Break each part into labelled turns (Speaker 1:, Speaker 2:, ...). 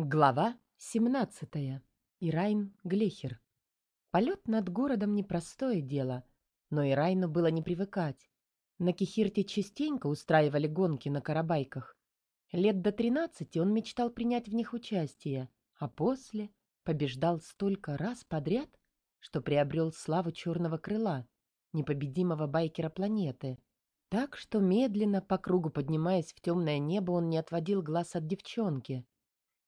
Speaker 1: Глава 17. Ирайн Глехер. Полет над городом непростое дело, но Ирайну было не привыкать. На Кихирте частенько устраивали гонки на карабайках. Лет до 13 он мечтал принять в них участие, а после побеждал столько раз подряд, что приобрел славу черного крыла, непобедимого байкера планеты. Так что медленно, по кругу поднимаясь в темное небо, он не отводил глаз от девчонки —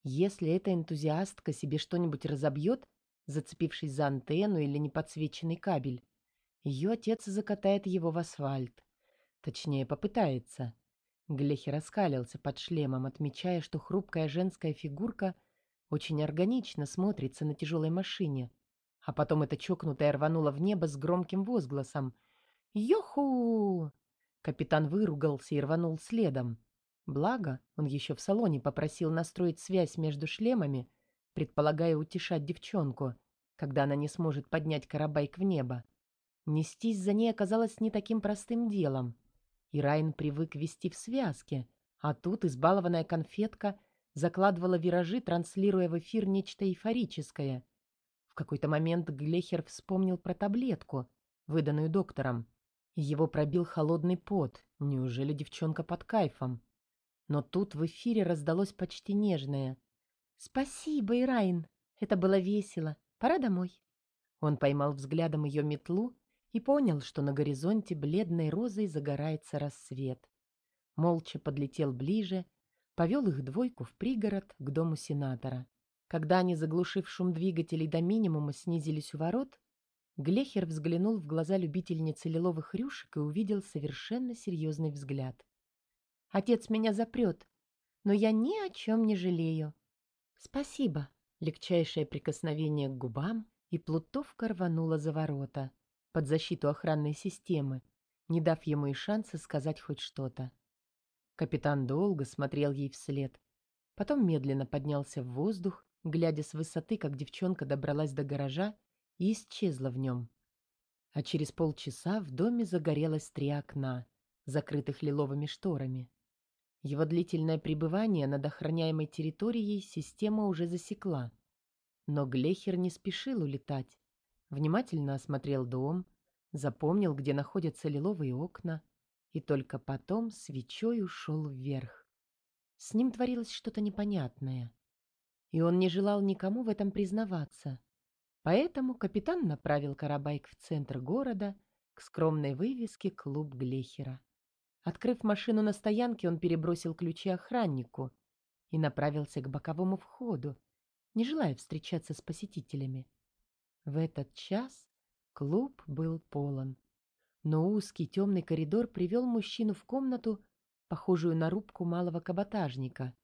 Speaker 1: если эта энтузиастка себе что-нибудь разобьет, зацепившись за антенну или неподсвеченный кабель, ее отец закатает его в асфальт. Точнее, попытается. Глехи раскалился под шлемом, отмечая, что хрупкая женская фигурка очень органично смотрится на тяжелой машине. А потом эта чокнутая рванула в небо с громким возгласом. «Йоху!» Капитан выругался и рванул следом. Благо, он еще в салоне попросил настроить связь между шлемами, предполагая утешать девчонку, когда она не сможет поднять карабайк в небо. Нестись за ней оказалось не таким простым делом. И Райн привык вести в связке, а тут избалованная конфетка закладывала виражи, транслируя в эфир нечто эйфорическое. В какой-то момент Глехер вспомнил про таблетку, выданную доктором. Его пробил холодный пот. Неужели девчонка под кайфом? Но тут в эфире раздалось почти нежное. «Спасибо, Ирайн. Это было весело. Пора домой». Он поймал взглядом ее метлу и понял, что на горизонте бледной розой загорается рассвет. Молча подлетел ближе, повел их двойку в пригород к дому сенатора. Когда они, заглушив шум двигателей до минимума, снизились у ворот, Глехер взглянул в глаза любительницы лиловых рюшек и увидел совершенно серьезный взгляд. Отец меня запрет, но я ни о чем не жалею. Спасибо. Легчайшее прикосновение к губам, и плутовка рванула за ворота, под защиту охранной системы, не дав ему и шанса сказать хоть что-то. Капитан долго смотрел ей вслед, потом медленно поднялся в воздух, глядя с высоты, как девчонка добралась до гаража и исчезла в нем. А через полчаса в доме загорелось три окна, закрытых лиловыми шторами. Его длительное пребывание над охраняемой территорией система уже засекла. Но Глехер не спешил улетать. Внимательно осмотрел дом, запомнил, где находятся лиловые окна, и только потом свечой ушел вверх. С ним творилось что-то непонятное. И он не желал никому в этом признаваться. Поэтому капитан направил Карабайк в центр города к скромной вывеске «Клуб Глехера». Открыв машину на стоянке, он перебросил ключи охраннику и направился к боковому входу, не желая встречаться с посетителями. В этот час клуб был полон. Но узкий темный коридор привел мужчину в комнату, похожую на рубку малого каботажника.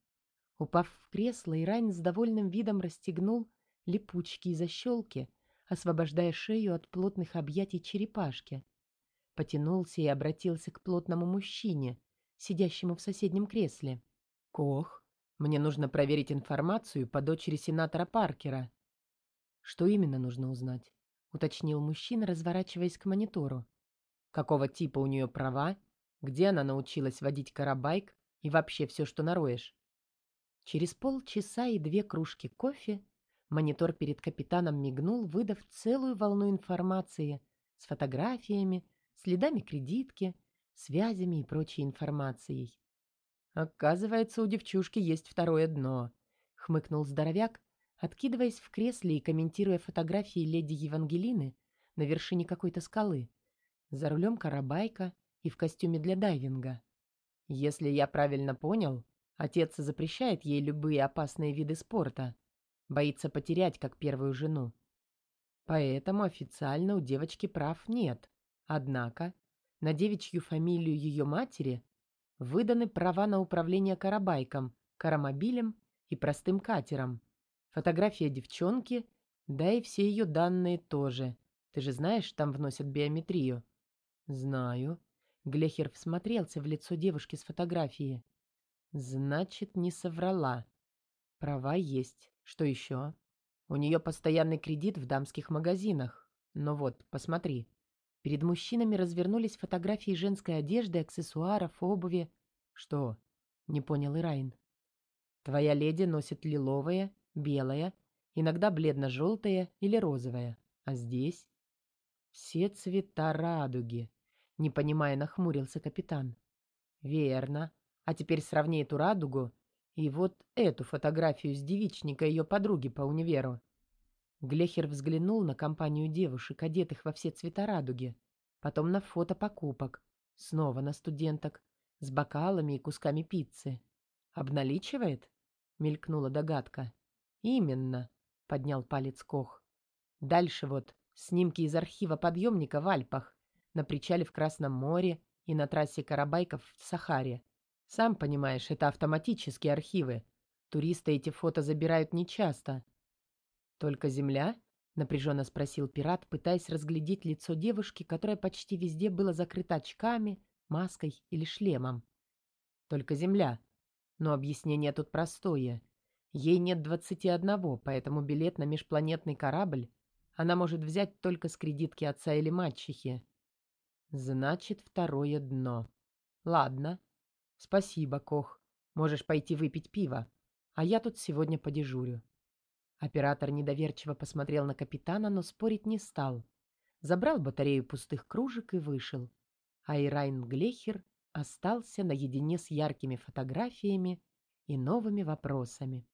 Speaker 1: Упав в кресло, Ирань с довольным видом расстегнул липучки и защелки, освобождая шею от плотных объятий черепашки потянулся и обратился к плотному мужчине, сидящему в соседнем кресле. «Кох, мне нужно проверить информацию по дочери сенатора Паркера». «Что именно нужно узнать?» — уточнил мужчина, разворачиваясь к монитору. «Какого типа у нее права? Где она научилась водить карабайк? И вообще все, что нароешь?» Через полчаса и две кружки кофе монитор перед капитаном мигнул, выдав целую волну информации с фотографиями, следами кредитки, связями и прочей информацией. «Оказывается, у девчушки есть второе дно», — хмыкнул здоровяк, откидываясь в кресле и комментируя фотографии леди Евангелины на вершине какой-то скалы, за рулем карабайка и в костюме для дайвинга. «Если я правильно понял, отец запрещает ей любые опасные виды спорта, боится потерять как первую жену. Поэтому официально у девочки прав нет. Однако на девичью фамилию ее матери выданы права на управление карабайком, карамобилем и простым катером. Фотография девчонки, да и все ее данные тоже. Ты же знаешь, там вносят биометрию. Знаю. Глехер всмотрелся в лицо девушки с фотографии. Значит, не соврала. Права есть. Что еще? У нее постоянный кредит в дамских магазинах. Но вот, посмотри. Перед мужчинами развернулись фотографии женской одежды, аксессуаров, обуви. «Что?» — не понял Ирайн. Твоя леди носит лиловое, белое, иногда бледно-желтое или розовое. А здесь все цвета радуги. Не понимая, нахмурился капитан. Верно. А теперь сравни эту радугу и вот эту фотографию с девичника ее подруги по универу. Глехер взглянул на компанию девушек, одетых во все цвета радуги, потом на фото покупок, снова на студенток, с бокалами и кусками пиццы. «Обналичивает?» — мелькнула догадка. «Именно», — поднял палец Кох. «Дальше вот снимки из архива подъемника в Альпах, на причале в Красном море и на трассе Карабайков в Сахаре. Сам понимаешь, это автоматические архивы. Туристы эти фото забирают нечасто. «Только земля?» — напряженно спросил пират, пытаясь разглядеть лицо девушки, которая почти везде была закрыта очками, маской или шлемом. «Только земля. Но объяснение тут простое. Ей нет двадцати одного, поэтому билет на межпланетный корабль она может взять только с кредитки отца или мачехи. Значит, второе дно. Ладно. Спасибо, Кох. Можешь пойти выпить пиво. А я тут сегодня подежурю. Оператор недоверчиво посмотрел на капитана, но спорить не стал. Забрал батарею пустых кружек и вышел. А Ирайн Глехер остался наедине с яркими фотографиями и новыми вопросами.